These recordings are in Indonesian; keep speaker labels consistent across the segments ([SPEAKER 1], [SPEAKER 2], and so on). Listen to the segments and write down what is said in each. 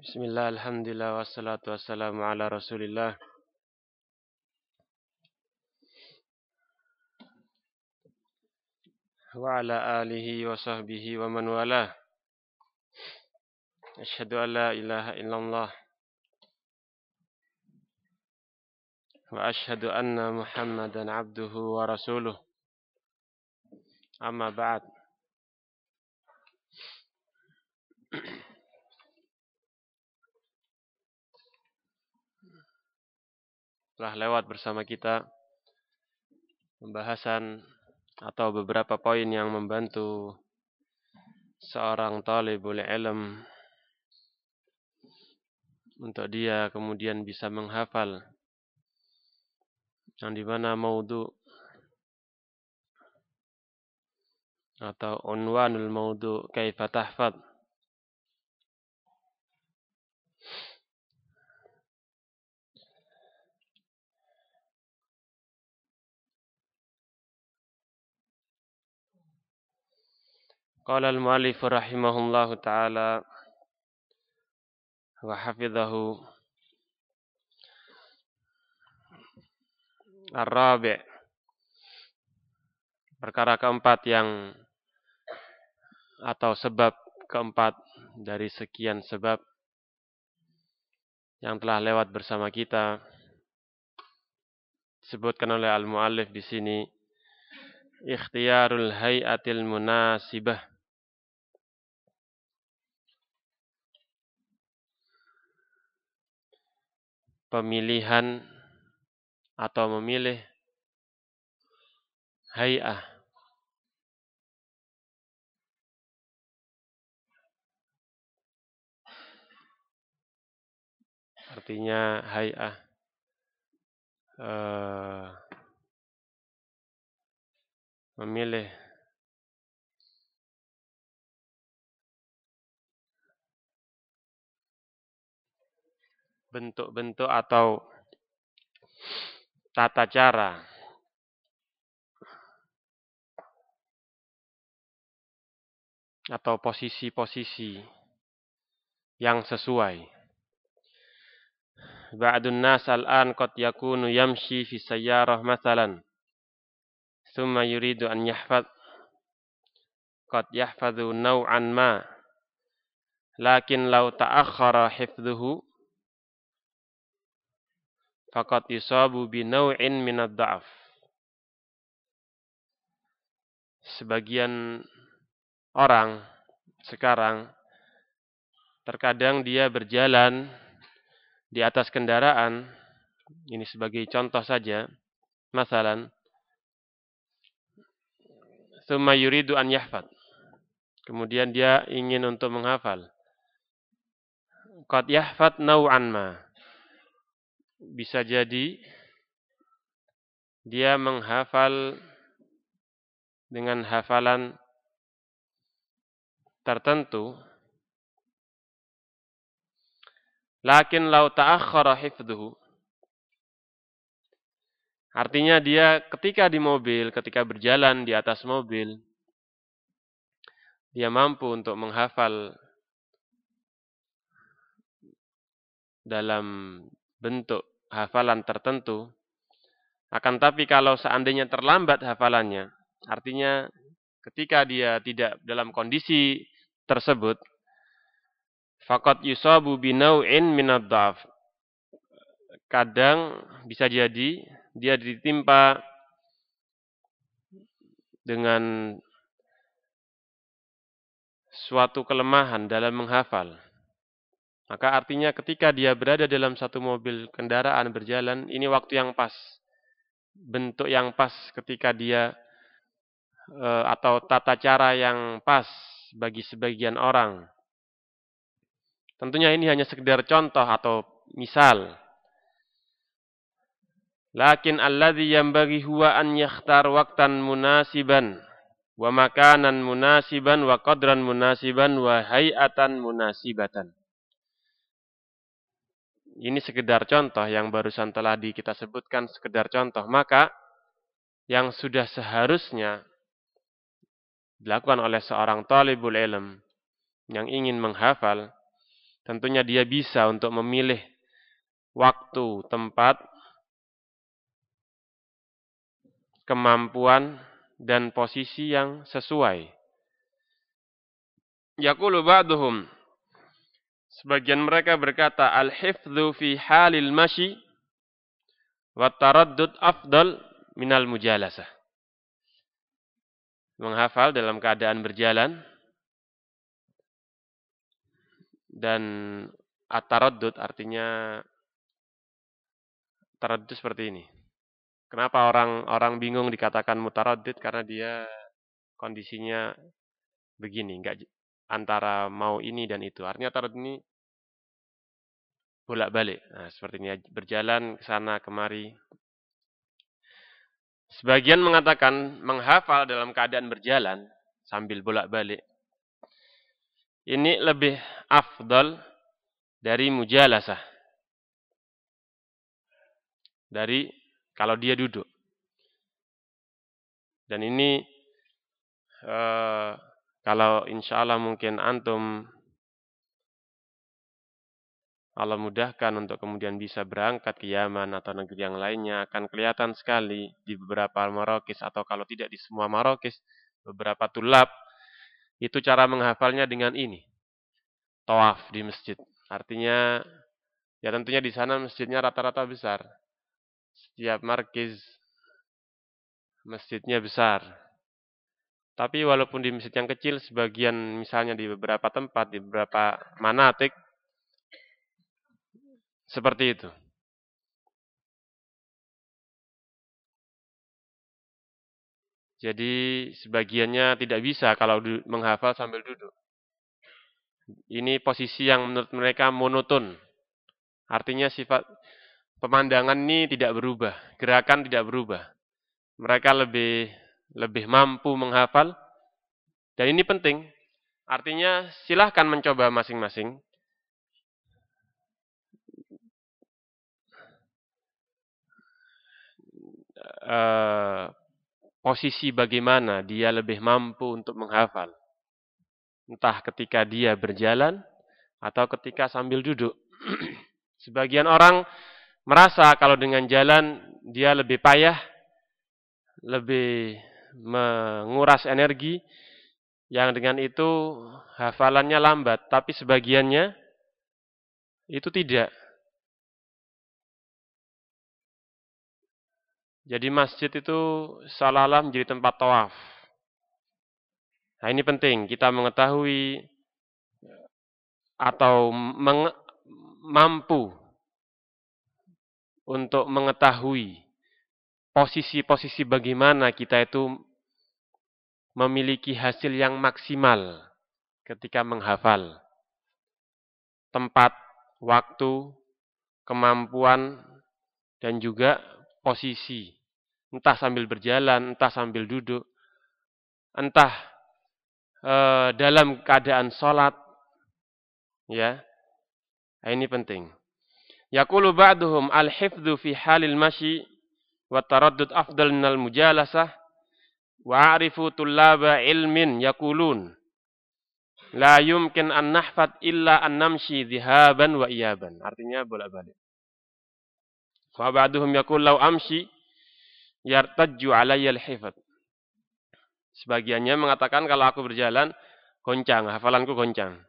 [SPEAKER 1] Bismillah, alhamdulillah, wassalatu wassalamu ala rasulillah. Wa ala alihi wa sahbihi wa man walah. Ashhadu an la ilaha illallah. Wa ashhadu anna muhammadan abduhu wa rasuluh. Amma Telah lewat bersama kita pembahasan atau beberapa poin yang membantu seorang talibul ilm untuk dia kemudian bisa menghafal. Yang di mana maudhu atau unwanul maudhu kaifa tahfad قال المؤلف رحمه الله تعالى وحفظه الرابع perkara keempat yang atau sebab keempat dari sekian sebab yang telah lewat bersama kita disebutkan oleh al-muallif di sini ikhtiyarul hayatil munasibah Pemilihan atau memilih hay'ah. Artinya hay'ah uh, memilih bentuk-bentuk atau tata cara atau posisi-posisi yang sesuai. Ba'dun nas al-an qad yakunu yamshi fi sayyarah mathalan. Thumma yuridu an yahfad qad yahfadhu naw'an ma. Lakin law ta'akhkhara hifdhuhu faqad yusabu bi naw'in min ad-da'af. Sebagian orang sekarang terkadang dia berjalan di atas kendaraan ini sebagai contoh saja masalan thumma yuridu an yahfad. Kemudian dia ingin untuk menghafal. Qad yahfad naw'an ma bisa jadi dia menghafal dengan hafalan tertentu. Lakin lau ta'akhkhara hifdhuhu. Artinya dia ketika di mobil ketika berjalan di atas mobil dia mampu untuk menghafal dalam bentuk hafalan tertentu. Akan tapi kalau seandainya terlambat hafalannya, artinya ketika dia tidak dalam kondisi tersebut, fakat yusabu binau'in minad Kadang bisa jadi dia ditimpa dengan suatu kelemahan dalam menghafal. Maka artinya ketika dia berada dalam satu mobil kendaraan berjalan, ini waktu yang pas. Bentuk yang pas ketika dia e, atau tata cara yang pas bagi sebagian orang. Tentunya ini hanya sekedar contoh atau misal. Lakin alladhi bagi huwa an yakhtar waktan munasiban wa makanan munasiban wa qadran munasiban wa hayatan munasibatan. Ini sekedar contoh yang barusan telah di kita sebutkan sekedar contoh. Maka yang sudah seharusnya dilakukan oleh seorang talibul ilm yang ingin menghafal, tentunya dia bisa untuk memilih waktu, tempat, kemampuan, dan posisi yang sesuai. Yaqulu ba'duhum Sebagian mereka berkata al-hifdhu fi halil mashi wa taraddud afdal minal mujalasah. Menghafal dalam keadaan berjalan dan at-taraddud artinya taraddud seperti ini. Kenapa orang orang bingung dikatakan mutaraddid karena dia kondisinya begini, enggak antara mau ini dan itu. Artinya taraddud ini bolak-balik. Nah, seperti ini berjalan ke sana kemari. Sebagian mengatakan menghafal dalam keadaan berjalan sambil bolak-balik. Ini lebih afdal dari mujalasah. Dari kalau dia duduk. Dan ini uh, kalau insya Allah mungkin antum Allah mudahkan untuk kemudian bisa berangkat ke Yaman atau negeri yang lainnya akan kelihatan sekali di beberapa marokis atau kalau tidak di semua marokis, beberapa tulap, itu cara menghafalnya dengan ini. Tawaf di masjid. Artinya, ya tentunya di sana masjidnya rata-rata besar. Setiap markis masjidnya besar. Tapi walaupun di masjid yang kecil, sebagian misalnya di beberapa tempat, di beberapa manatik, seperti itu. Jadi sebagiannya tidak bisa kalau menghafal sambil duduk. Ini posisi yang menurut mereka monoton. Artinya sifat pemandangan ini tidak berubah, gerakan tidak berubah. Mereka lebih lebih mampu menghafal dan ini penting. Artinya silahkan mencoba masing-masing. Uh, posisi bagaimana dia lebih mampu untuk menghafal. Entah ketika dia berjalan atau ketika sambil duduk. Sebagian orang merasa kalau dengan jalan dia lebih payah, lebih menguras energi, yang dengan itu hafalannya lambat. Tapi sebagiannya itu tidak. Jadi masjid itu seolah-olah menjadi tempat tawaf. Nah ini penting, kita mengetahui atau meng, mampu untuk mengetahui posisi-posisi bagaimana kita itu memiliki hasil yang maksimal ketika menghafal. Tempat, waktu, kemampuan, dan juga posisi entah sambil berjalan, entah sambil duduk, entah e, dalam keadaan sholat, ya, nah, ini penting. Yaqulu ba'duhum al-hifdhu fi halil mashi wa taraddud afdal minal mujalasah wa a'rifu tullaba ilmin yaqulun la yumkin an nahfad illa an namshi dhihaban wa iyaban. Artinya bolak-balik. Wa ba'duhum yaqul law amshi yartajju alayyal hifad. Sebagiannya mengatakan kalau aku berjalan goncang, hafalanku goncang.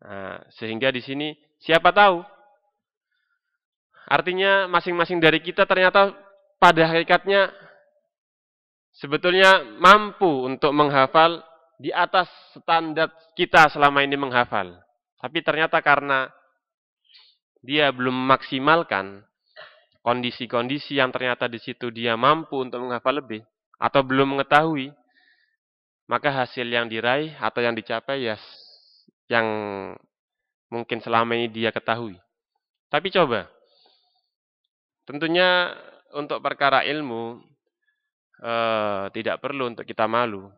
[SPEAKER 1] Nah, sehingga di sini siapa tahu? Artinya masing-masing dari kita ternyata pada hakikatnya sebetulnya mampu untuk menghafal di atas standar kita selama ini menghafal. Tapi ternyata karena dia belum maksimalkan, kondisi-kondisi yang ternyata di situ dia mampu untuk menghafal lebih atau belum mengetahui, maka hasil yang diraih atau yang dicapai ya yang mungkin selama ini dia ketahui. Tapi coba, tentunya untuk perkara ilmu eh, tidak perlu untuk kita malu.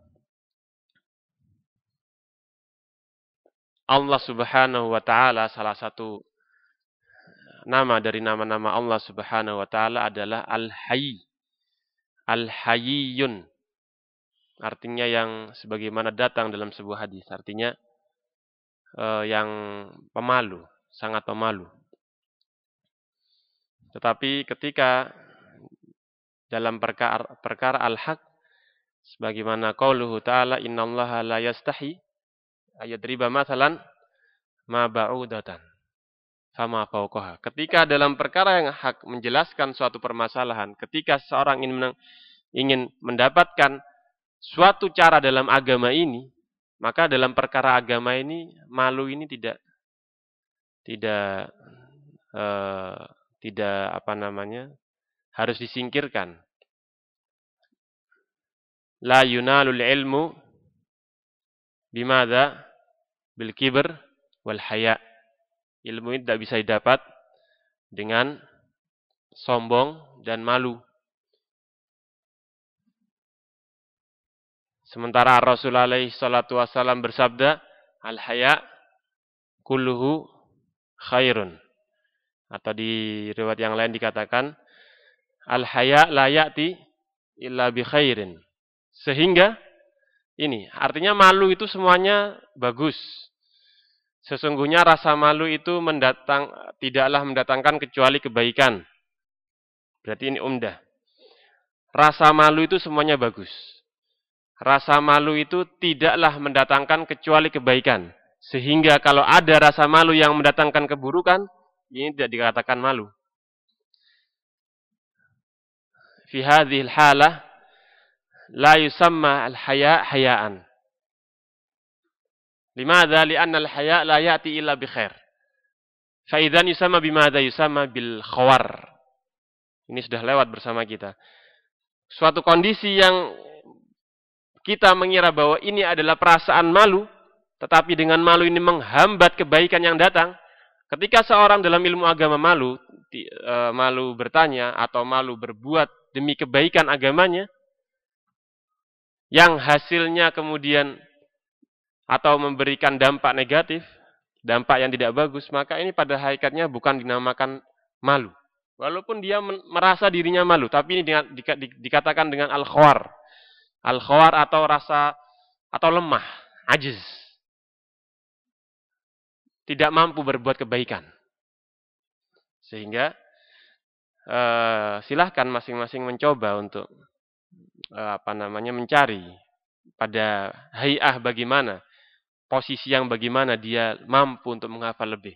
[SPEAKER 1] Allah Subhanahu wa taala salah satu nama dari nama-nama Allah Subhanahu wa taala adalah Al-Hayy. Al-Hayyun. Artinya yang sebagaimana datang dalam sebuah hadis. Artinya uh, yang pemalu, sangat pemalu. Tetapi ketika dalam perkara, perkara al-haq sebagaimana qauluhu ta'ala innallaha la yastahi ayadriba mathalan ma ba'udatan fama fauqaha. Ketika dalam perkara yang hak menjelaskan suatu permasalahan, ketika seorang ingin ingin mendapatkan suatu cara dalam agama ini, maka dalam perkara agama ini malu ini tidak tidak uh, tidak apa namanya harus disingkirkan. La yunalul ilmu bimada bil kibr wal haya. Ilmu ini tidak bisa didapat dengan sombong dan malu. Sementara Rasulullah alaihi wasallam bersabda, al-haya kulluhu khairun. Atau di riwayat yang lain dikatakan al-haya la ya'ti illa bi khairin. Sehingga ini artinya malu itu semuanya bagus. Sesungguhnya rasa malu itu mendatang tidaklah mendatangkan kecuali kebaikan. Berarti ini umdah. Rasa malu itu semuanya bagus. Rasa malu itu tidaklah mendatangkan kecuali kebaikan. Sehingga kalau ada rasa malu yang mendatangkan keburukan, ini tidak dikatakan malu. Fi hadhil halah la yusamma al-haya hayaan. Limadha? Lianna al-haya la ya'ti illa bi khair. Fa idzan yusamma bimadha yusamma bil khawar. Ini sudah lewat bersama kita. Suatu kondisi yang kita mengira bahwa ini adalah perasaan malu, tetapi dengan malu ini menghambat kebaikan yang datang, Ketika seorang dalam ilmu agama malu, e, malu bertanya atau malu berbuat demi kebaikan agamanya, yang hasilnya kemudian atau memberikan dampak negatif, dampak yang tidak bagus, maka ini pada hakikatnya bukan dinamakan malu. Walaupun dia merasa dirinya malu, tapi ini dengan, di, di, dikatakan dengan al-khawar. Al-khawar atau rasa atau lemah, ajiz tidak mampu berbuat kebaikan. Sehingga uh, silahkan masing-masing mencoba untuk uh, apa namanya mencari pada hayah bagaimana posisi yang bagaimana dia mampu untuk menghafal lebih.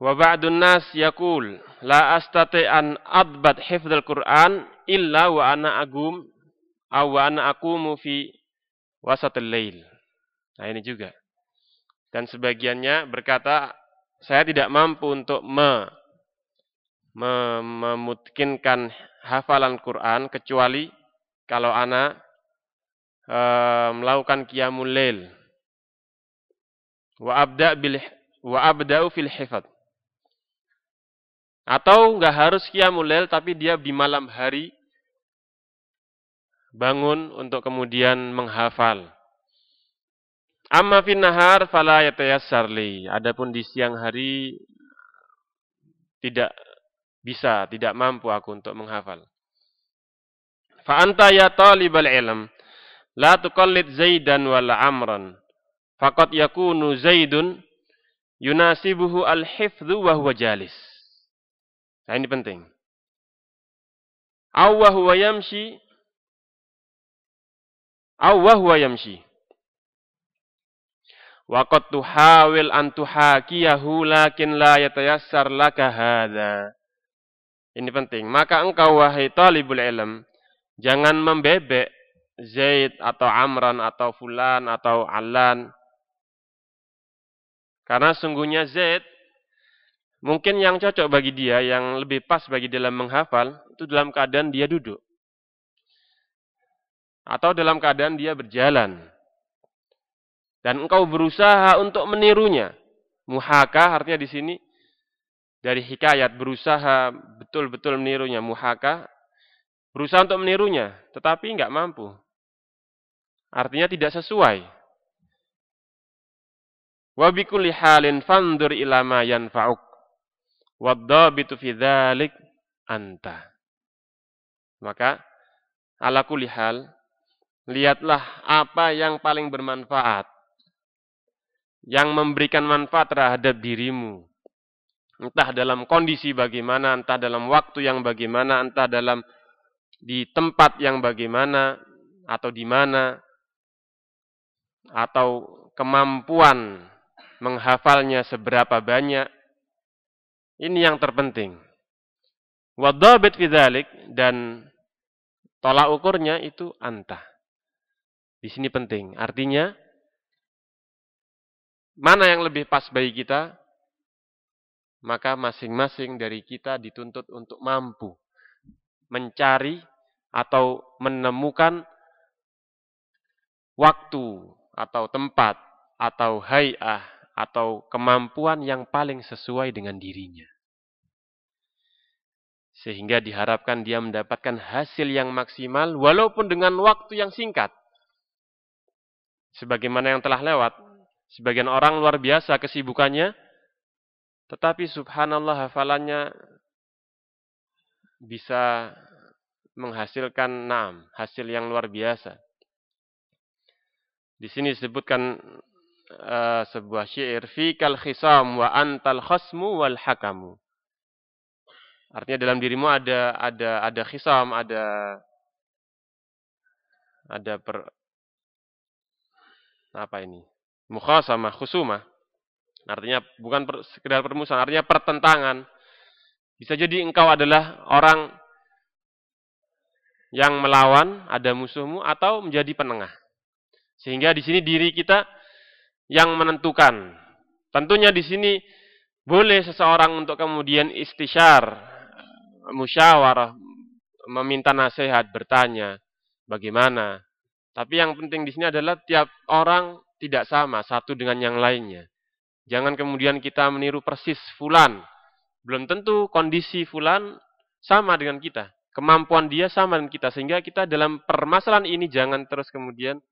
[SPEAKER 1] Wa ba'dun nas yaqul la astati an adbat hifdzal Qur'an illa wa ana agum aw wa ana aqumu fi wasatil lail. Nah ini juga. Dan sebagiannya berkata, saya tidak mampu untuk me, me, memutkinkan hafalan Quran kecuali kalau anak e, melakukan qiyamul lail. Wa abda bil wa abda'u fil hifad. Atau enggak harus qiyamul lail tapi dia di malam hari bangun untuk kemudian menghafal. Amma fin nahar fala yatayassar li. Adapun di siang hari tidak bisa, tidak mampu aku untuk menghafal. Fa anta ya talibal ilm la tuqallid Zaidan wala Amran. Faqad yakunu Zaidun yunasibuhu al-hifdhu wa huwa jalis. Nah ini penting. Aw huwa yamshi aw huwa yamshi. Waqad tuhawil an tuhakiyahu lakin la yatayassar laka hadha. Ini penting. Maka engkau wahai talibul ilm, jangan membebek Zaid atau Amran atau Fulan atau Alan. Karena sungguhnya Zaid mungkin yang cocok bagi dia, yang lebih pas bagi dalam menghafal, itu dalam keadaan dia duduk. Atau dalam keadaan dia berjalan. Dan engkau berusaha untuk menirunya. Muhaka artinya di sini dari hikayat berusaha betul-betul menirunya. Muhaka berusaha untuk menirunya, tetapi enggak mampu. Artinya tidak sesuai. Wa halin fandur ila ma yanfa'uk. Waddabitu anta. Maka ala kulli hal lihatlah apa yang paling bermanfaat. Yang memberikan manfaat terhadap dirimu. Entah dalam kondisi bagaimana, entah dalam waktu yang bagaimana, entah dalam di tempat yang bagaimana, atau di mana, atau kemampuan menghafalnya seberapa banyak. Ini yang terpenting. Wadabit fidalik dan tolak ukurnya itu anta. Di sini penting. Artinya, mana yang lebih pas bagi kita, maka masing-masing dari kita dituntut untuk mampu mencari atau menemukan waktu atau tempat atau hayah atau kemampuan yang paling sesuai dengan dirinya. Sehingga diharapkan dia mendapatkan hasil yang maksimal walaupun dengan waktu yang singkat. Sebagaimana yang telah lewat, sebagian orang luar biasa kesibukannya, tetapi subhanallah hafalannya bisa menghasilkan enam hasil yang luar biasa. Di sini disebutkan uh, sebuah syair fikal khisam wa antal khasmu wal hakamu. Artinya dalam dirimu ada ada ada khisam, ada ada per apa ini? Mukhasama, khusuma. Artinya bukan per, sekedar permusuhan, artinya pertentangan. Bisa jadi engkau adalah orang yang melawan, ada musuhmu atau menjadi penengah. Sehingga di sini diri kita yang menentukan. Tentunya di sini boleh seseorang untuk kemudian istisyar, musyawarah, meminta nasihat, bertanya bagaimana. Tapi yang penting di sini adalah tiap orang tidak sama satu dengan yang lainnya. Jangan kemudian kita meniru persis fulan. Belum tentu kondisi fulan sama dengan kita. Kemampuan dia sama dengan kita. Sehingga kita dalam permasalahan ini jangan terus kemudian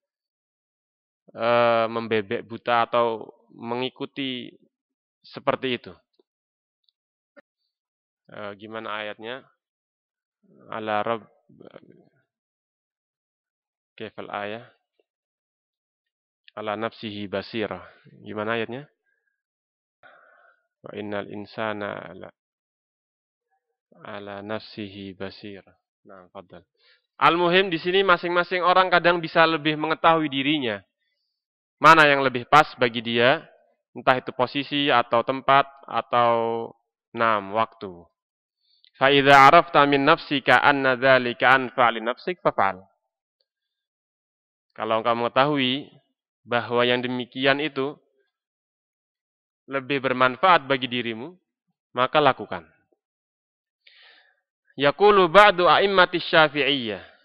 [SPEAKER 1] uh, membebek buta atau mengikuti seperti itu. Uh, gimana ayatnya? Ala Rabb Kaifal ayah? Ala nafsihi basira. Gimana ayatnya? Wa innal insana ala ala nafsihi basira. Nah. Al-muhim di sini masing-masing orang kadang bisa lebih mengetahui dirinya. Mana yang lebih pas bagi dia, entah itu posisi atau tempat atau nam waktu. Fa'idha arafta min nafsika anna dhalika anfa li nafsik faf'al. Kalau engkau mengetahui bahwa yang demikian itu lebih bermanfaat bagi dirimu, maka lakukan. Yaqulu ba'du a'immati syafi'iyah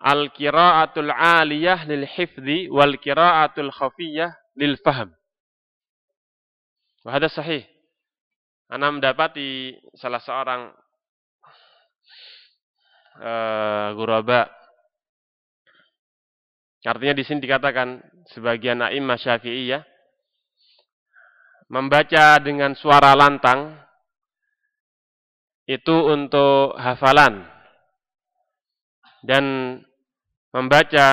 [SPEAKER 1] al-qira'atul aliyah lil hifzi wal qira'atul khafiyah lil faham. Wahada sahih. Ana mendapati salah seorang uh, guraba. Artinya di sini dikatakan sebagian a'immah syafi'iyah membaca dengan suara lantang itu untuk hafalan dan membaca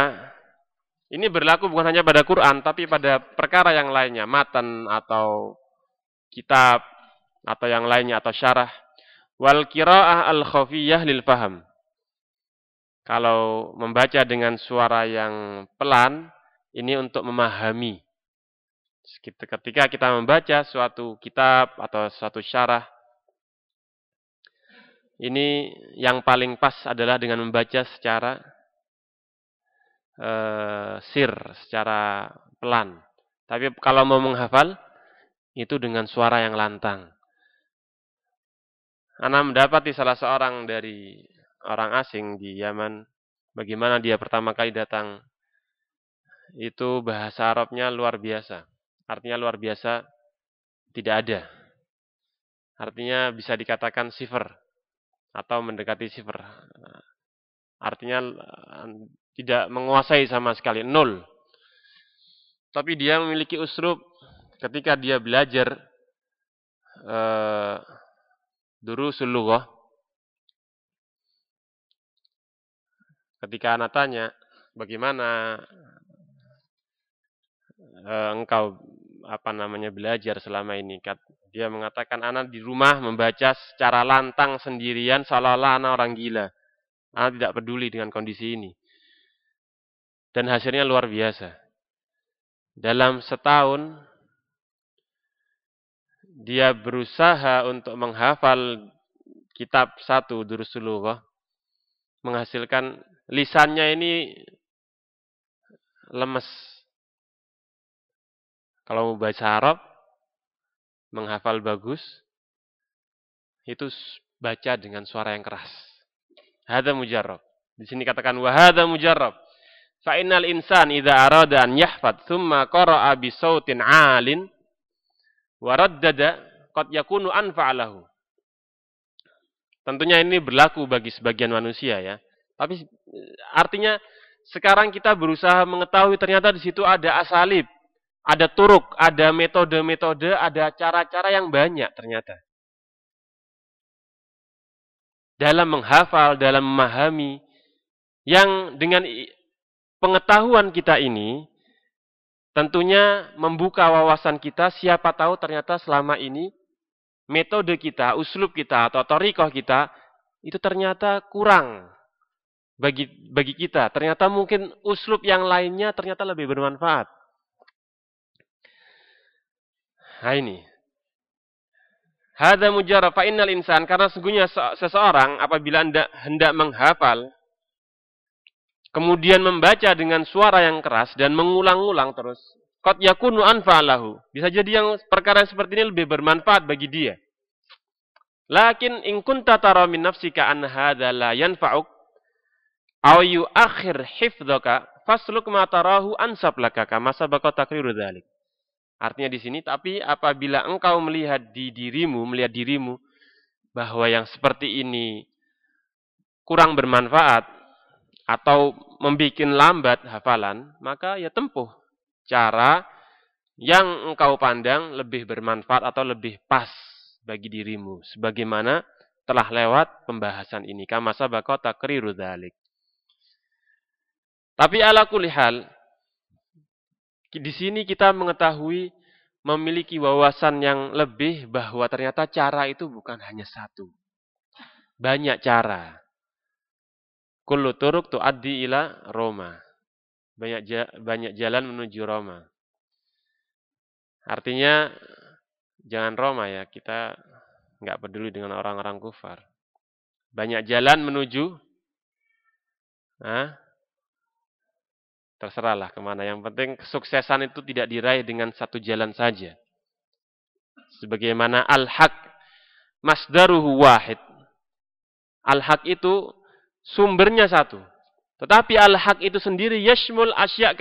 [SPEAKER 1] ini berlaku bukan hanya pada Quran tapi pada perkara yang lainnya, matan atau kitab atau yang lainnya atau syarah. Wal qiraah al khafiyah lil faham. Kalau membaca dengan suara yang pelan ini untuk memahami. Ketika kita membaca suatu kitab atau suatu syarah ini yang paling pas adalah dengan membaca secara uh, sir, secara pelan. Tapi kalau mau menghafal, itu dengan suara yang lantang. Ana mendapati salah seorang dari orang asing di Yaman, bagaimana dia pertama kali datang, itu bahasa Arabnya luar biasa. Artinya luar biasa, tidak ada. Artinya bisa dikatakan sifar atau mendekati sifar. Artinya eh, tidak menguasai sama sekali, nol. Tapi dia memiliki usrub ketika dia belajar uh, durusul lughah. Ketika anak tanya, bagaimana uh, engkau apa namanya belajar selama ini? Dia mengatakan anak di rumah membaca secara lantang sendirian seolah-olah anak orang gila. Anak tidak peduli dengan kondisi ini. Dan hasilnya luar biasa. Dalam setahun dia berusaha untuk menghafal kitab satu Durusulullah menghasilkan lisannya ini lemes. Kalau mau baca Arab, menghafal bagus, itu baca dengan suara yang keras. Hada mujarrab. Di sini katakan wahada mujarrab. Fa innal insan idza arada an yahfad thumma qara'a bi sautin 'alin wa raddada qad yakunu anfa'alahu. Tentunya ini berlaku bagi sebagian manusia ya. Tapi artinya sekarang kita berusaha mengetahui ternyata di situ ada asalib, ada turuk, ada metode-metode, ada cara-cara yang banyak ternyata. Dalam menghafal, dalam memahami, yang dengan pengetahuan kita ini, tentunya membuka wawasan kita, siapa tahu ternyata selama ini, metode kita, uslub kita, atau torikoh kita, itu ternyata kurang bagi bagi kita. Ternyata mungkin uslub yang lainnya ternyata lebih bermanfaat. Nah ini. Hada mujarab fa innal insan karena sesungguhnya seseorang apabila hendak, hendak menghafal kemudian membaca dengan suara yang keras dan mengulang-ulang terus qad yakunu anfa'alahu. Bisa jadi yang perkara seperti ini lebih bermanfaat bagi dia. Lakin in kunta tara min nafsika an hadza la yanfa'uk aw yu'akhir hifdzaka fasluk ma tarahu ansab laka kama sabaqa takriru dzalik. Artinya di sini, tapi apabila engkau melihat di dirimu, melihat dirimu, bahwa yang seperti ini kurang bermanfaat, atau membuat lambat hafalan, maka ya tempuh cara yang engkau pandang lebih bermanfaat atau lebih pas bagi dirimu. Sebagaimana telah lewat pembahasan ini. Kama sabako takriru dhalik. Tapi ala kulihal, di sini kita mengetahui memiliki wawasan yang lebih bahwa ternyata cara itu bukan hanya satu. Banyak cara. Kullu turuk tuaddi ila Roma. Banyak banyak jalan menuju Roma. Artinya jangan Roma ya, kita nggak peduli dengan orang-orang kufar. Banyak jalan menuju ah, Terserahlah ke mana. Yang penting kesuksesan itu tidak diraih dengan satu jalan saja. Sebagaimana al-haq masdaruhu wahid. Al-haq itu sumbernya satu. Tetapi al-haq itu sendiri yashmul asya.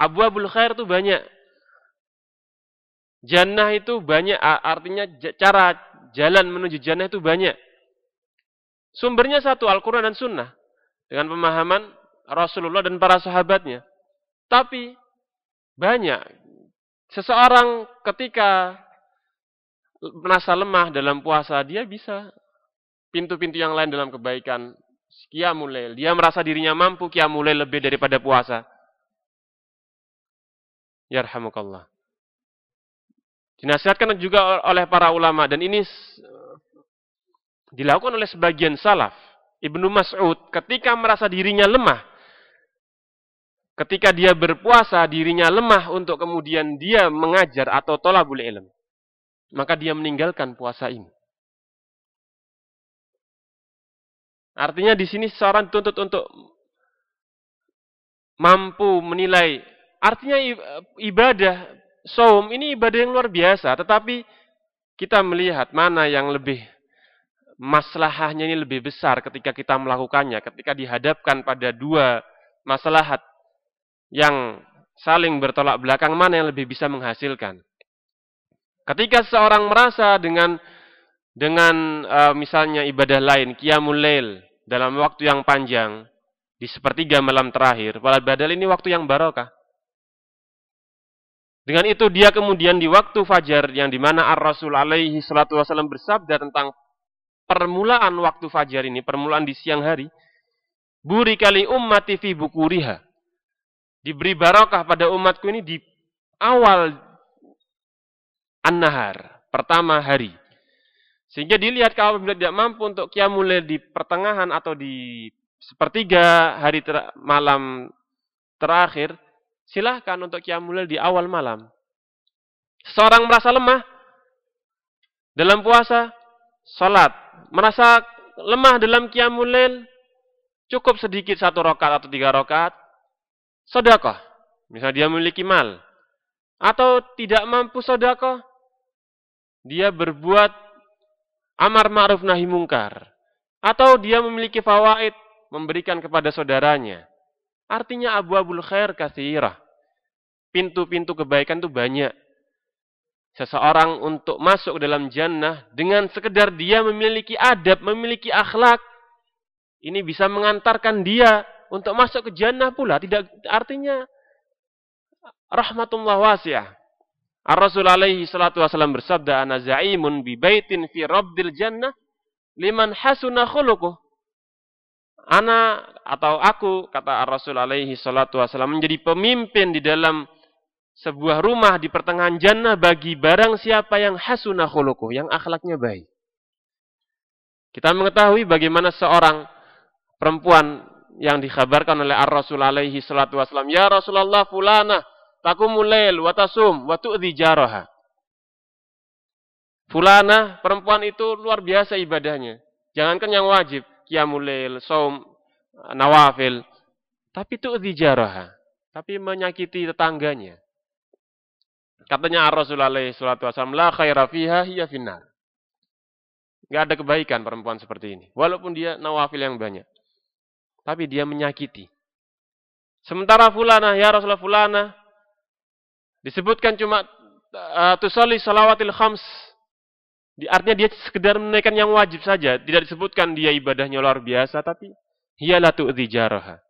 [SPEAKER 1] Abu Abul Khair itu banyak. Jannah itu banyak, artinya cara jalan menuju jannah itu banyak. Sumbernya satu, Al-Quran dan Sunnah dengan pemahaman Rasulullah dan para sahabatnya. Tapi banyak seseorang ketika merasa lemah dalam puasa, dia bisa pintu-pintu yang lain dalam kebaikan. Qiyamulail. Dia merasa dirinya mampu qiyamulail lebih daripada puasa. Yarhamukallah. Dinasihatkan juga oleh para ulama dan ini dilakukan oleh sebagian salaf. Ibnu Mas'ud ketika merasa dirinya lemah, ketika dia berpuasa dirinya lemah untuk kemudian dia mengajar atau tolabul ilm, maka dia meninggalkan puasa ini. Artinya di sini seorang tuntut untuk mampu menilai. Artinya ibadah saum ini ibadah yang luar biasa, tetapi kita melihat mana yang lebih masalahnya ini lebih besar ketika kita melakukannya, ketika dihadapkan pada dua masalah yang saling bertolak belakang mana yang lebih bisa menghasilkan. Ketika seorang merasa dengan dengan uh, misalnya ibadah lain, qiyamul lail dalam waktu yang panjang di sepertiga malam terakhir, pada badal ini waktu yang barokah. Dengan itu dia kemudian di waktu fajar yang di mana Ar-Rasul alaihi salatu wasallam bersabda tentang permulaan waktu fajar ini, permulaan di siang hari, Buri kali ummati fi bukuriha. Diberi barakah pada umatku ini di awal an-nahar, pertama hari. Sehingga dilihat kalau tidak mampu untuk qiyamul di pertengahan atau di sepertiga hari ter malam terakhir, silahkan untuk qiyamul di awal malam. Seorang merasa lemah dalam puasa, salat, merasa lemah dalam qiyamul cukup sedikit satu rakaat atau tiga rakaat, sedekah. Misalnya dia memiliki mal. Atau tidak mampu sedekah, dia berbuat amar ma'ruf nahi mungkar. Atau dia memiliki fawaid, memberikan kepada saudaranya. Artinya abu abul khair kathirah. Pintu-pintu kebaikan itu banyak. Seseorang untuk masuk ke dalam jannah dengan sekedar dia memiliki adab, memiliki akhlak. Ini bisa mengantarkan dia untuk masuk ke jannah pula. Tidak artinya rahmatullah wasi'ah. Ar-Rasul alaihi salatu wasallam bersabda, Ana za'imun bi baitin fi rabbil jannah liman hasuna khuluquh. Ana atau aku, kata Ar-Rasul alaihi salatu wasallam, menjadi pemimpin di dalam sebuah rumah di pertengahan jannah bagi barang siapa yang hasuna khuluquh, yang akhlaknya baik. Kita mengetahui bagaimana seorang perempuan yang dikhabarkan oleh Ar-Rasul alaihi salatu wasallam, "Ya Rasulullah fulana takumul lail wa tasum wa tu'dhi jaraha." Fulana, perempuan itu luar biasa ibadahnya. Jangankan yang wajib, qiyamul lail, saum, nawafil, tapi tu'dhi jaraha, tapi menyakiti tetangganya. Katanya Ar-Rasul alaihi salatu wasallam, "La khaira fiha hiya finnar." Gak ada kebaikan perempuan seperti ini. Walaupun dia nawafil yang banyak tapi dia menyakiti. Sementara fulana, ya Rasulullah fulana, disebutkan cuma uh, salawatil khams. Di, artinya dia sekedar menaikkan yang wajib saja. Tidak disebutkan dia ibadahnya luar biasa, tapi hiyalah tu'dhi jaraha.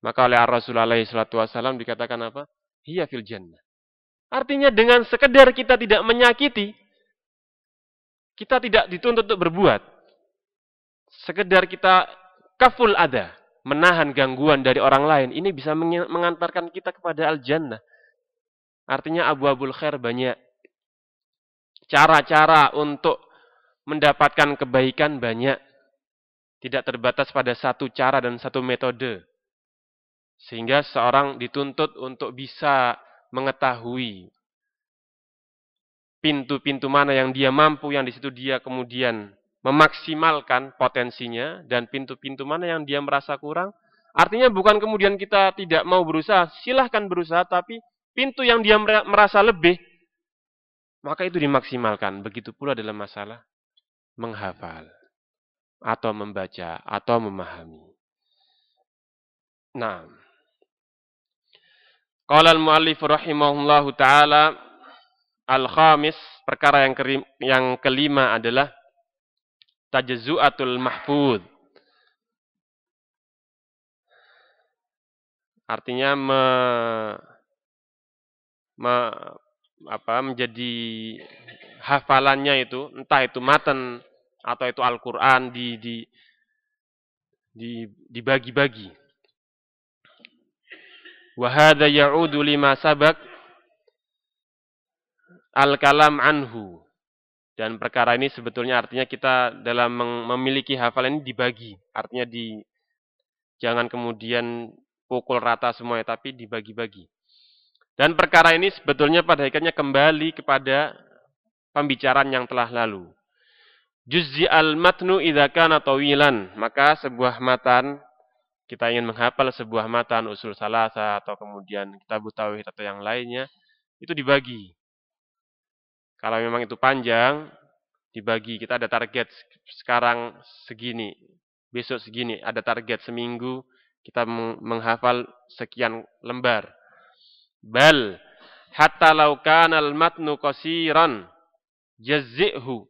[SPEAKER 1] Maka oleh Rasulullah SAW dikatakan apa? Hiya fil jannah. Artinya dengan sekedar kita tidak menyakiti, kita tidak dituntut untuk berbuat sekedar kita kaful ada, menahan gangguan dari orang lain, ini bisa mengantarkan kita kepada al-jannah. Artinya abu-abul khair banyak. Cara-cara untuk mendapatkan kebaikan banyak. Tidak terbatas pada satu cara dan satu metode. Sehingga seorang dituntut untuk bisa mengetahui pintu-pintu mana yang dia mampu, yang di situ dia kemudian memaksimalkan potensinya dan pintu-pintu mana yang dia merasa kurang. Artinya bukan kemudian kita tidak mau berusaha, silahkan berusaha, tapi pintu yang dia merasa lebih, maka itu dimaksimalkan. Begitu pula dalam masalah menghafal, atau membaca, atau memahami. Nah, Qala al-muallif rahimahullahu taala al-khamis perkara yang yang kelima adalah tajzu'atul mahfud. Artinya me, me, apa, menjadi hafalannya itu, entah itu matan atau itu Al-Quran di, di, di, dibagi-bagi. Wahada ya'udu lima sabak al-kalam anhu. Dan perkara ini sebetulnya artinya kita dalam memiliki hafalan ini dibagi. Artinya di jangan kemudian pukul rata semuanya, tapi dibagi-bagi. Dan perkara ini sebetulnya pada akhirnya kembali kepada pembicaraan yang telah lalu. Juzzi al-matnu idha kana tawilan. Maka sebuah matan, kita ingin menghafal sebuah matan usul salasa atau kemudian kita tauhid atau yang lainnya, itu dibagi. Kalau memang itu panjang, dibagi. Kita ada target sekarang segini, besok segini. Ada target seminggu, kita menghafal sekian lembar. Bal, hatta laukan al-matnu jazzi'hu.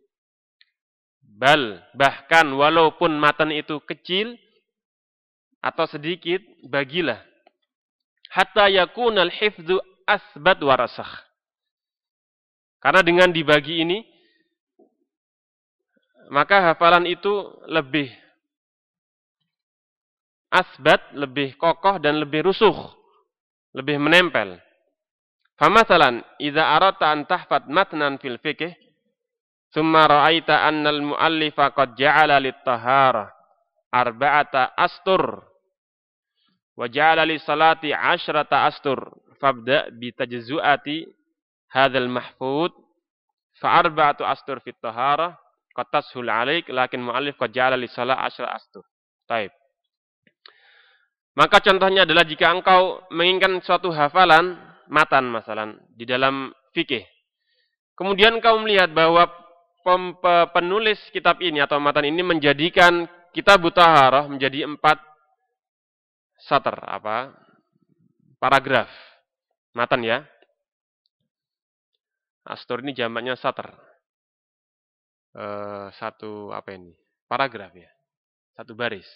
[SPEAKER 1] Bal, bahkan walaupun matan itu kecil atau sedikit, bagilah. Hatta yakun al-hifdhu asbat warasakh. Karena dengan dibagi ini, maka hafalan itu lebih asbat, lebih kokoh dan lebih rusuh, lebih menempel. Famasalan, idza aradta an tahfad matnan fil fiqh, thumma ra'aita anna al-mu'allifa qad ja'ala lit-taharah arba'ata astur wa ja'ala lis-salati 'ashrata astur, fabda bi tajzu'ati hadzal mahfud fa arba'atu astur fit taharah qad tashul 'alaik lakin mu'allif qad ja'ala lis-salah 'ashra astur. Taib. Maka contohnya adalah jika engkau menginginkan suatu hafalan matan masalan di dalam fikih. Kemudian engkau melihat bahwa penulis kitab ini atau matan ini menjadikan kitab Taharah menjadi empat sater apa paragraf matan ya. Astur ini jamaknya sater. E, satu apa ini? Paragraf ya. Satu baris.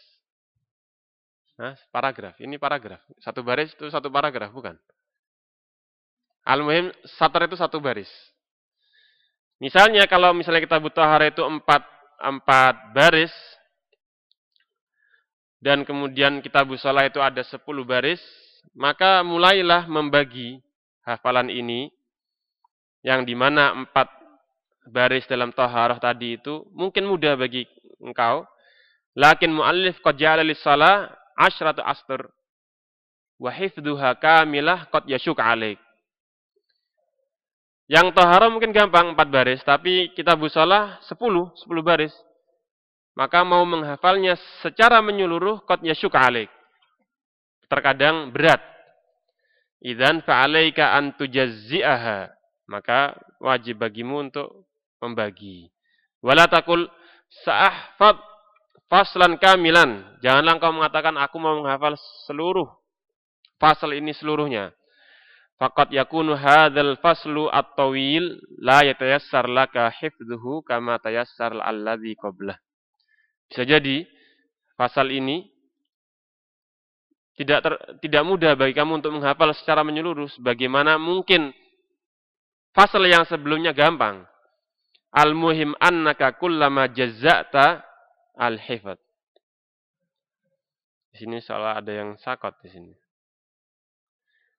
[SPEAKER 1] Nah, paragraf. Ini paragraf. Satu baris itu satu paragraf, bukan? Al-Muhim, satar itu satu baris. Misalnya kalau misalnya kita butuh hari itu empat, empat baris, dan kemudian kita busola itu ada sepuluh baris, maka mulailah membagi hafalan ini, yang di mana empat baris dalam taharah tadi itu mungkin mudah bagi engkau. Lakin mu'allif qad ja'ala lis-salah asyratu astur wa hifdhuha kamilah qad yashuk alaik. Yang tahara mungkin gampang empat baris, tapi kita busalah sepuluh, sepuluh baris. Maka mau menghafalnya secara menyeluruh qad yashuk alaik. Terkadang berat. Idzan fa'alaika an tujazzi'aha. Maka wajib bagimu untuk membagi. Wala takul sa'ahfad faslan kamilan. Janganlah engkau mengatakan aku mau menghafal seluruh fasal ini seluruhnya. Fakat yakunu hadzal faslu at-tawil la yatayassar laka hifdhuhu kama tayassar alladhi qablah. Bisa jadi pasal ini tidak ter, tidak mudah bagi kamu untuk menghafal secara menyeluruh sebagaimana mungkin fasal yang sebelumnya gampang. Al-muhim annaka kullama jazza'ta al-hifad. Di sini seolah ada yang sakot di sini.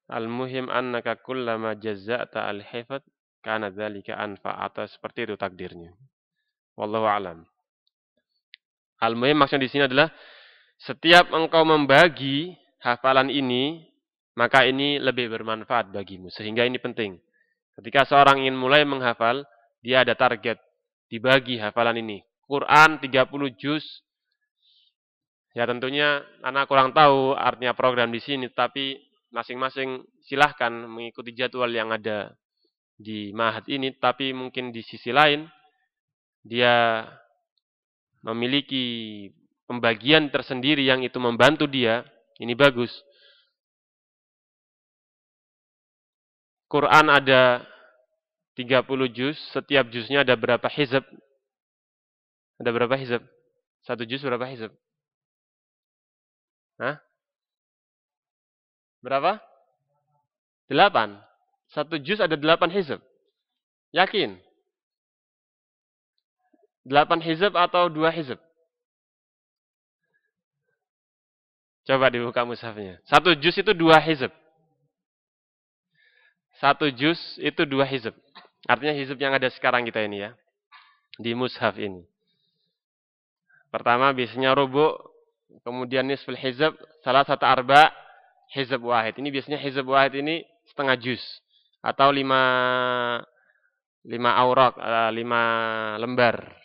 [SPEAKER 1] Al-muhim annaka kullama jazza'ta al-hifad kana dzalika anfa atau seperti itu takdirnya. Wallahu alam. Al-muhim maksudnya di sini adalah setiap engkau membagi hafalan ini, maka ini lebih bermanfaat bagimu. Sehingga ini penting. Ketika seorang ingin mulai menghafal, dia ada target dibagi hafalan ini. Quran 30 juz. Ya tentunya anak kurang tahu artinya program di sini, tapi masing-masing silahkan mengikuti jadwal yang ada di mahat ini, tapi mungkin di sisi lain dia memiliki pembagian tersendiri yang itu membantu dia, ini bagus. Quran ada 30 juz, setiap juznya ada berapa hizab? Ada berapa hizab? Satu juz berapa hizab? Hah? Berapa? Delapan. Satu juz ada delapan hizab. Yakin? Delapan hizab atau dua hizab? Coba dibuka mushafnya. Satu juz itu dua hizab. Satu juz itu dua hizab. Artinya hizab yang ada sekarang kita ini ya. Di mushaf ini. Pertama biasanya rubu, kemudian nisful hizab, salah satu arba, hizab wahid. Ini biasanya hizab wahid ini setengah juz. Atau lima, lima aurak, eh, lima lembar.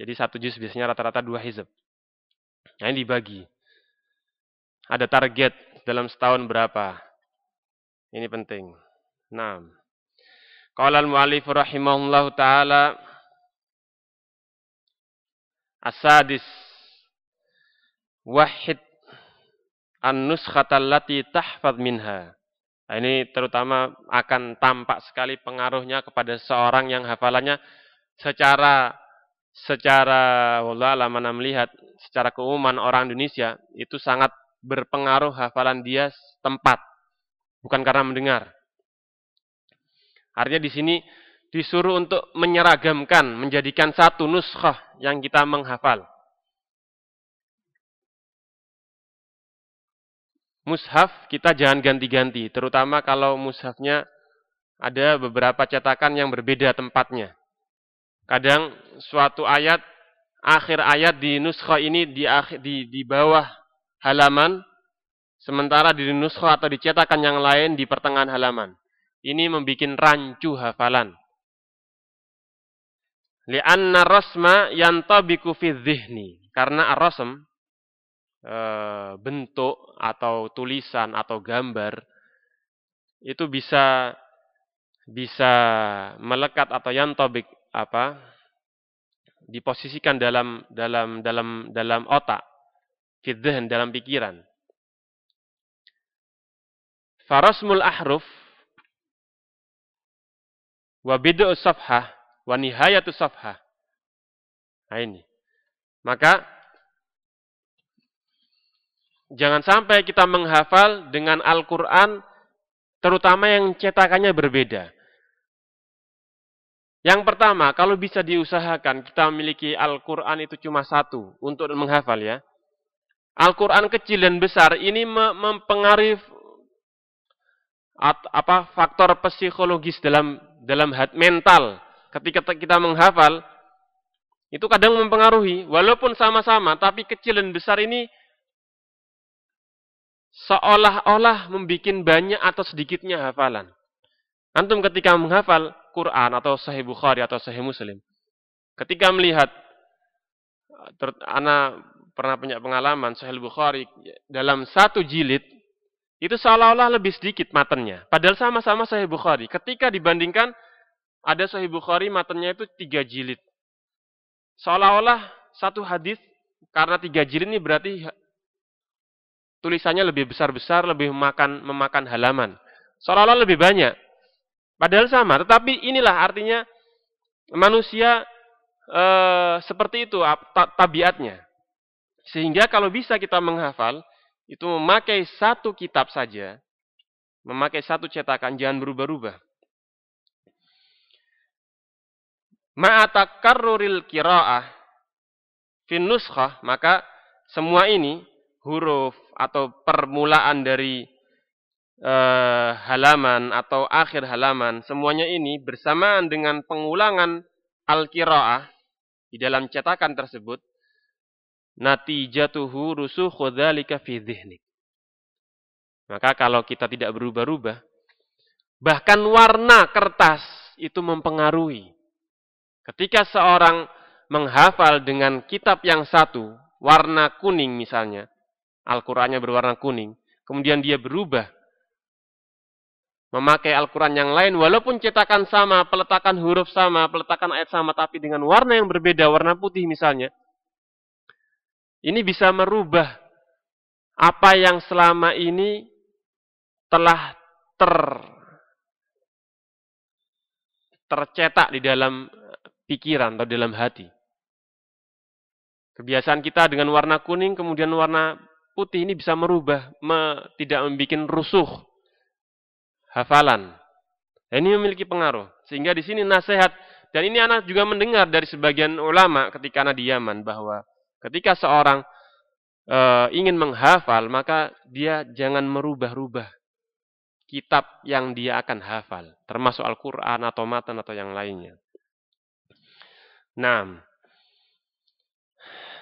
[SPEAKER 1] Jadi satu juz biasanya rata-rata dua hizab. Nah ini dibagi. Ada target dalam setahun berapa. Ini penting. Nah. Qala al-mu'allif rahimahullah taala Asadis wahid an-nuskhata allati tahfaz minha. Nah, ini terutama akan tampak sekali pengaruhnya kepada seorang yang hafalannya secara secara wallah mana melihat secara keumuman orang Indonesia itu sangat berpengaruh hafalan dia tempat bukan karena mendengar. Artinya di sini disuruh untuk menyeragamkan, menjadikan satu nuskhah yang kita menghafal. mushaf kita jangan ganti-ganti, terutama kalau mushafnya ada beberapa cetakan yang berbeda tempatnya. Kadang suatu ayat, akhir ayat di nuskha ini di, di, di bawah halaman, sementara di nuskha atau di cetakan yang lain di pertengahan halaman. Ini membuat rancu hafalan. Lianna rasma yantabiku fi dhihni. Karena ar-rasm, e, bentuk atau tulisan atau gambar, itu bisa bisa melekat atau yantabik apa diposisikan dalam dalam dalam dalam otak fidhn dalam pikiran. Farasmul ahruf wa bid'u safhah wa nihayatu safhah nah ini. Maka jangan sampai kita menghafal dengan Al-Qur'an terutama yang cetakannya berbeda yang pertama, kalau bisa diusahakan kita memiliki Al-Quran itu cuma satu untuk menghafal ya. Al-Quran kecil dan besar ini mempengaruhi apa faktor psikologis dalam dalam hat mental ketika kita menghafal itu kadang mempengaruhi walaupun sama-sama tapi kecil dan besar ini seolah-olah membuat banyak atau sedikitnya hafalan. Antum ketika menghafal Quran atau Sahih Bukhari atau Sahih Muslim, ketika melihat, ter, Ana pernah punya pengalaman Sahih Bukhari dalam satu jilid itu seolah-olah lebih sedikit matanya. Padahal sama-sama Sahih Bukhari. Ketika dibandingkan ada Sahih Bukhari matanya itu tiga jilid. Seolah-olah satu hadis karena tiga jilid ini berarti tulisannya lebih besar-besar, lebih memakan memakan halaman. Seolah-olah lebih banyak. Padahal sama, tetapi inilah artinya manusia e, seperti itu tabiatnya. Sehingga kalau bisa kita menghafal, itu memakai satu kitab saja, memakai satu cetakan, jangan berubah-ubah. Ma'atakarruril kira'ah fin nuskhah, maka semua ini huruf atau permulaan dari uh, halaman atau akhir halaman, semuanya ini bersamaan dengan pengulangan al-qiraah di dalam cetakan tersebut, natijatuhu rusukhu dzalika fi dhihnik. Maka kalau kita tidak berubah-ubah, bahkan warna kertas itu mempengaruhi. Ketika seorang menghafal dengan kitab yang satu, warna kuning misalnya, Al-Qur'annya berwarna kuning, kemudian dia berubah memakai Al-Quran yang lain, walaupun cetakan sama, peletakan huruf sama, peletakan ayat sama, tapi dengan warna yang berbeda, warna putih misalnya, ini bisa merubah apa yang selama ini telah ter tercetak di dalam pikiran atau dalam hati. Kebiasaan kita dengan warna kuning, kemudian warna putih ini bisa merubah, me, tidak membuat rusuh, hafalan. Ini memiliki pengaruh. Sehingga di sini nasihat dan ini anak juga mendengar dari sebagian ulama ketika anak di Yaman bahwa ketika seorang e, ingin menghafal maka dia jangan merubah-rubah kitab yang dia akan hafal, termasuk Al-Qur'an atau matan atau yang lainnya. Nah,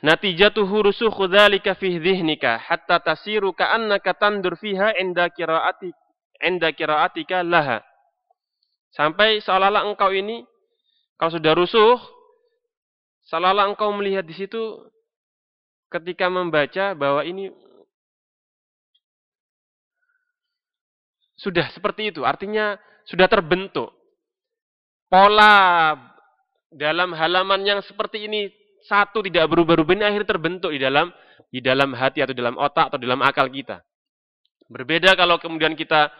[SPEAKER 1] natijatuhu rusukhu dzalika fi dhihnika hatta tasiru ka'annaka tandur fiha inda qira'atik enda kiraatika laha. Sampai seolah-olah engkau ini, kalau sudah rusuh, seolah-olah engkau melihat di situ ketika membaca bahwa ini sudah seperti itu. Artinya sudah terbentuk. Pola dalam halaman yang seperti ini satu tidak berubah-ubah ini akhirnya terbentuk di dalam di dalam hati atau dalam otak atau dalam akal kita. Berbeda kalau kemudian kita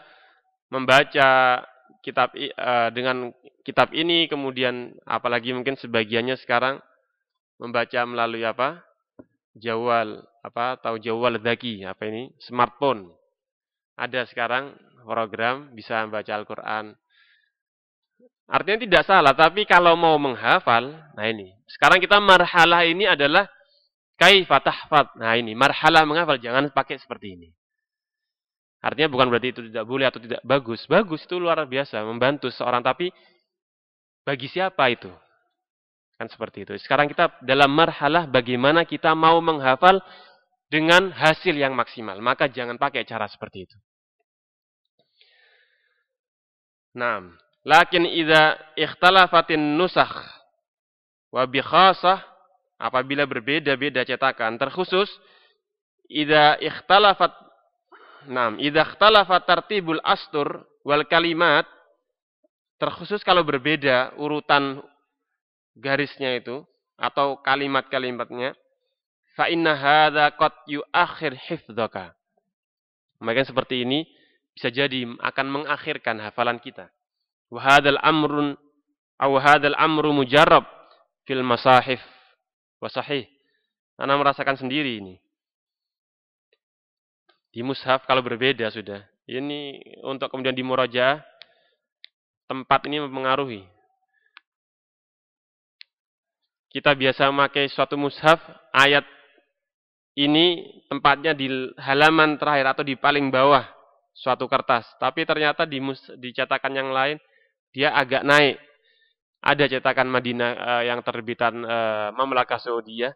[SPEAKER 1] membaca kitab uh, dengan kitab ini kemudian apalagi mungkin sebagiannya sekarang membaca melalui apa? Jawal apa tahu Jawal Zaki apa ini? Smartphone. Ada sekarang program bisa membaca Al-Qur'an. Artinya tidak salah, tapi kalau mau menghafal, nah ini. Sekarang kita marhalah ini adalah kaifa tahfad. Nah ini, marhalah menghafal jangan pakai seperti ini. Artinya bukan berarti itu tidak boleh atau tidak bagus. Bagus itu luar biasa, membantu seorang. Tapi bagi siapa itu? Kan seperti itu. Sekarang kita dalam marhalah bagaimana kita mau menghafal dengan hasil yang maksimal. Maka jangan pakai cara seperti itu. Nah, lakin idza ikhtalafatin nusakh wa bi khasah apabila berbeda-beda cetakan terkhusus idza ikhtalafat Nam, idza ikhtalafa tartibul astur wal kalimat terkhusus kalau berbeda urutan garisnya itu atau kalimat-kalimatnya fa inna hadza qad yuakhir hifdzaka. Maka seperti ini bisa jadi akan mengakhirkan hafalan kita. Wa hadzal amrun aw hadzal amru mujarrab fil masahif wa sahih. Anda merasakan sendiri ini. Di mushaf kalau berbeda sudah. Ini untuk kemudian di muraja tempat ini mempengaruhi. Kita biasa memakai suatu mushaf, ayat ini tempatnya di halaman terakhir atau di paling bawah suatu kertas. Tapi ternyata di, mus, di cetakan yang lain, dia agak naik. Ada cetakan Madinah uh, yang terbitan uh, Mamlakah Saudi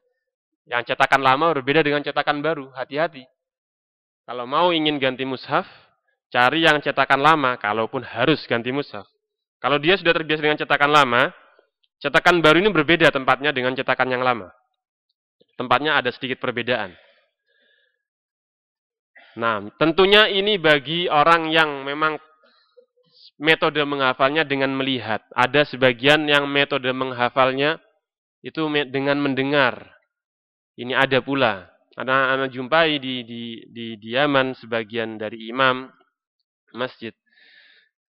[SPEAKER 1] yang cetakan lama berbeda dengan cetakan baru. Hati-hati. Kalau mau ingin ganti mushaf, cari yang cetakan lama, kalaupun harus ganti mushaf. Kalau dia sudah terbiasa dengan cetakan lama, cetakan baru ini berbeda tempatnya dengan cetakan yang lama. Tempatnya ada sedikit perbedaan. Nah, tentunya ini bagi orang yang memang metode menghafalnya dengan melihat. Ada sebagian yang metode menghafalnya itu dengan mendengar. Ini ada pula. Karena anak jumpai di, di, di, Yaman sebagian dari imam masjid.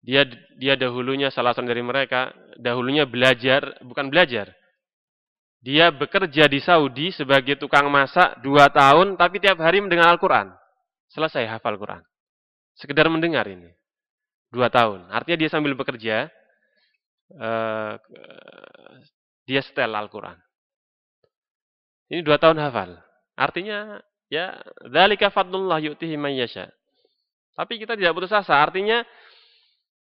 [SPEAKER 1] Dia dia dahulunya salah satu dari mereka dahulunya belajar bukan belajar. Dia bekerja di Saudi sebagai tukang masak dua tahun, tapi tiap hari mendengar Al-Quran. Selesai hafal Quran. Sekedar mendengar ini. Dua tahun. Artinya dia sambil bekerja, uh, dia setel Al-Quran. Ini dua tahun hafal. Artinya ya dzalika fadlullah yu'tihi man yasha. Tapi kita tidak putus asa. Artinya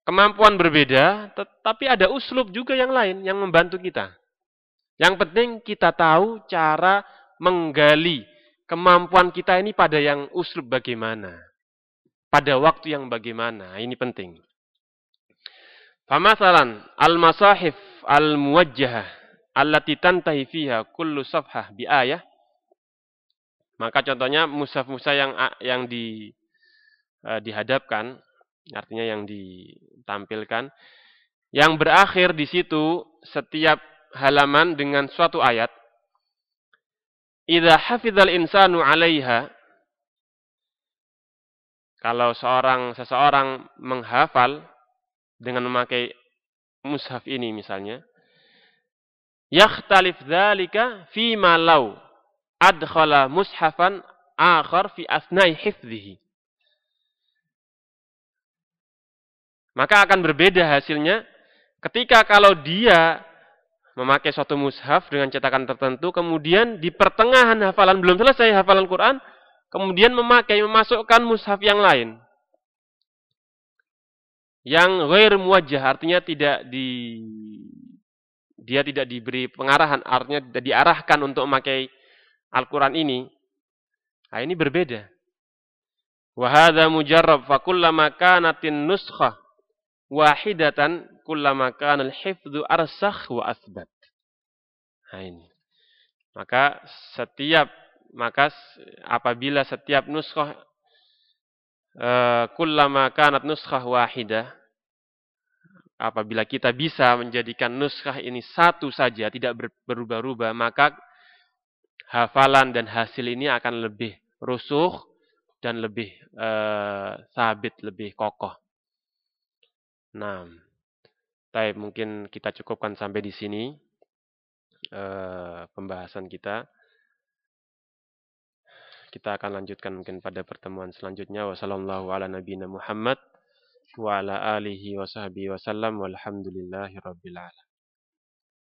[SPEAKER 1] kemampuan berbeda, tetapi ada uslub juga yang lain yang membantu kita. Yang penting kita tahu cara menggali kemampuan kita ini pada yang uslub bagaimana. Pada waktu yang bagaimana. Ini penting. Famasalan al-masahif al-muwajjahah allati tantahi fiha kullu safhah bi ayah maka contohnya mushaf-mushaf yang yang di uh, dihadapkan, artinya yang ditampilkan, yang berakhir di situ setiap halaman dengan suatu ayat. Idza hafizal insanu 'alaiha kalau seorang seseorang menghafal dengan memakai mushaf ini misalnya, yakhtalif dzalika fi ma law adkhala mushafan akhar fi asnai hifdhihi. Maka akan berbeda hasilnya ketika kalau dia memakai suatu mushaf dengan cetakan tertentu, kemudian di pertengahan hafalan belum selesai hafalan Quran, kemudian memakai memasukkan mushaf yang lain. Yang ghair muwajjah artinya tidak di dia tidak diberi pengarahan, artinya tidak diarahkan untuk memakai Al-Quran ini, nah ini berbeda. Wahada mujarrab fa kullama kanatin nuskhah wahidatan kullama kanal hifdhu arsakh wa asbat. Nah ini. Maka setiap maka apabila setiap nuskhah uh, kullama kanat nuskhah wahidah apabila kita bisa menjadikan nuskhah ini satu saja tidak berubah-ubah maka hafalan dan hasil ini akan lebih rusuh dan lebih uh, sabit, lebih kokoh. Nah, baik mungkin kita cukupkan sampai di sini uh, pembahasan kita. Kita akan lanjutkan mungkin pada pertemuan selanjutnya. Wassalamualaikum warahmatullahi wabarakatuh. wa.